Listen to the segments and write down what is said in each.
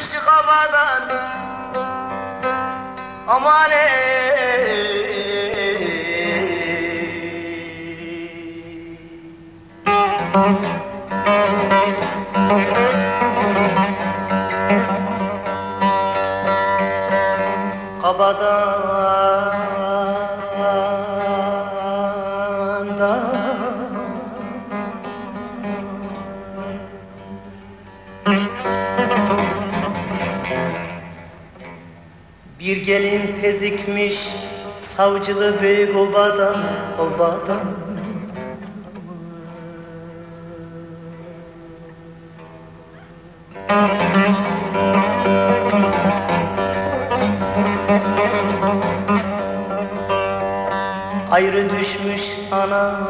kırkmış kafadan Aman ey Bir gelin tezikmiş savcılı büyük obadan obadan. Ayrı düşmüş ana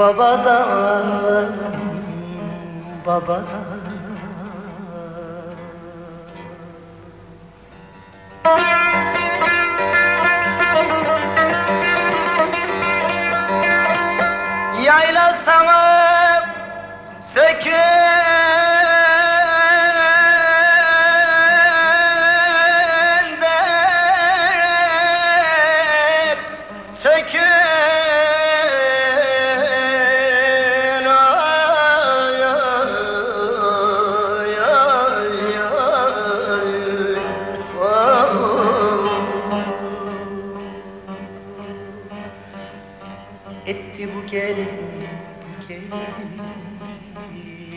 babadan babadan Amen.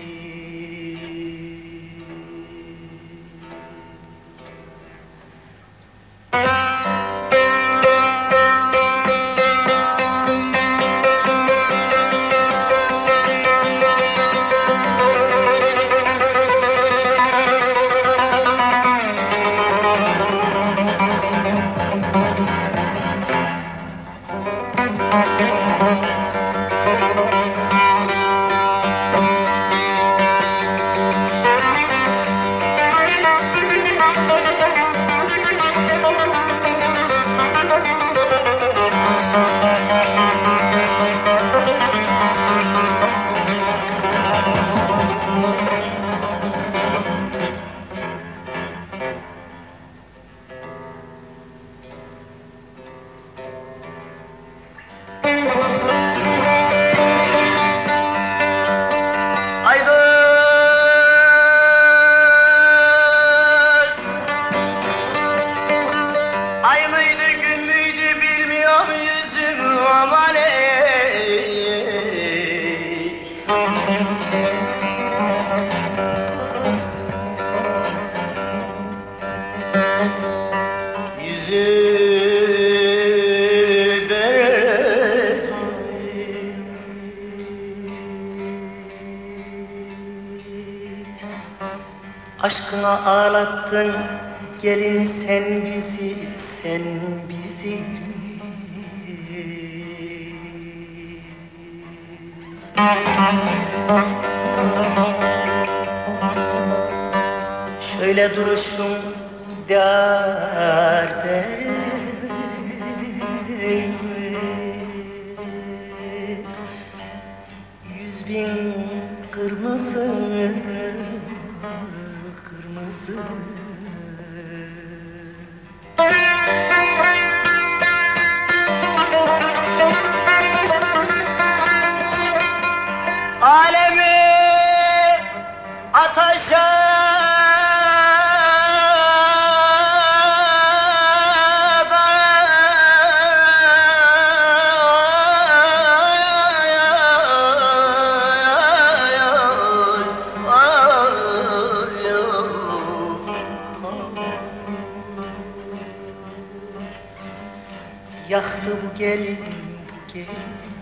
Aşkına ağlattın gelin sen bizi sen bizi. Şöyle duruşun dar Alemi ataşa Yaktı bu gelin bu